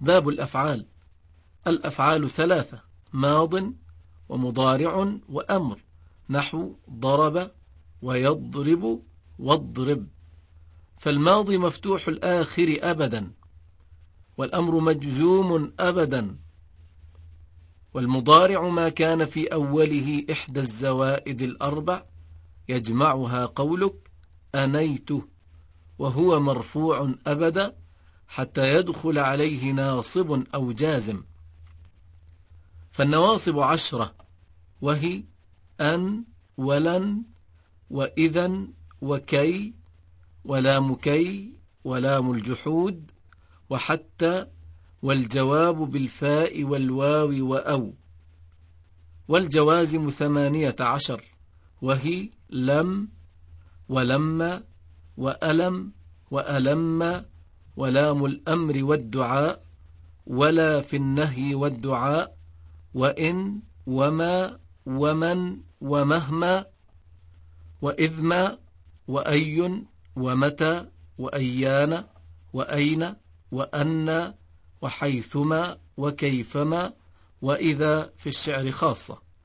باب الأفعال. الأفعال ثلاثة ماض ومضارع وأمر نحو ضرب ويضرب واضرب. فالماضي مفتوح الآخر أبدا والأمر مجزوم أبدا والمضارع ما كان في أوله إحدى الزوائد الأربع يجمعها قولك أنيته وهو مرفوع أبدا حتى يدخل عليه ناصب أو جازم. فالنواصب عشرة وهي أن ولن وإذا وكي ولام كي ولام الجحود وحتى والجواب بالفاء والواو وأو. والجوازم ثمانية عشر وهي لم ولما وألم وألم ولام الأمر والدعاء ولا في النهي والدعاء وإن وما ومن ومهما وإذما وأي ومتى وأيان وأين وأن وحيثما وكيفما وإذا في الشعر خاصة.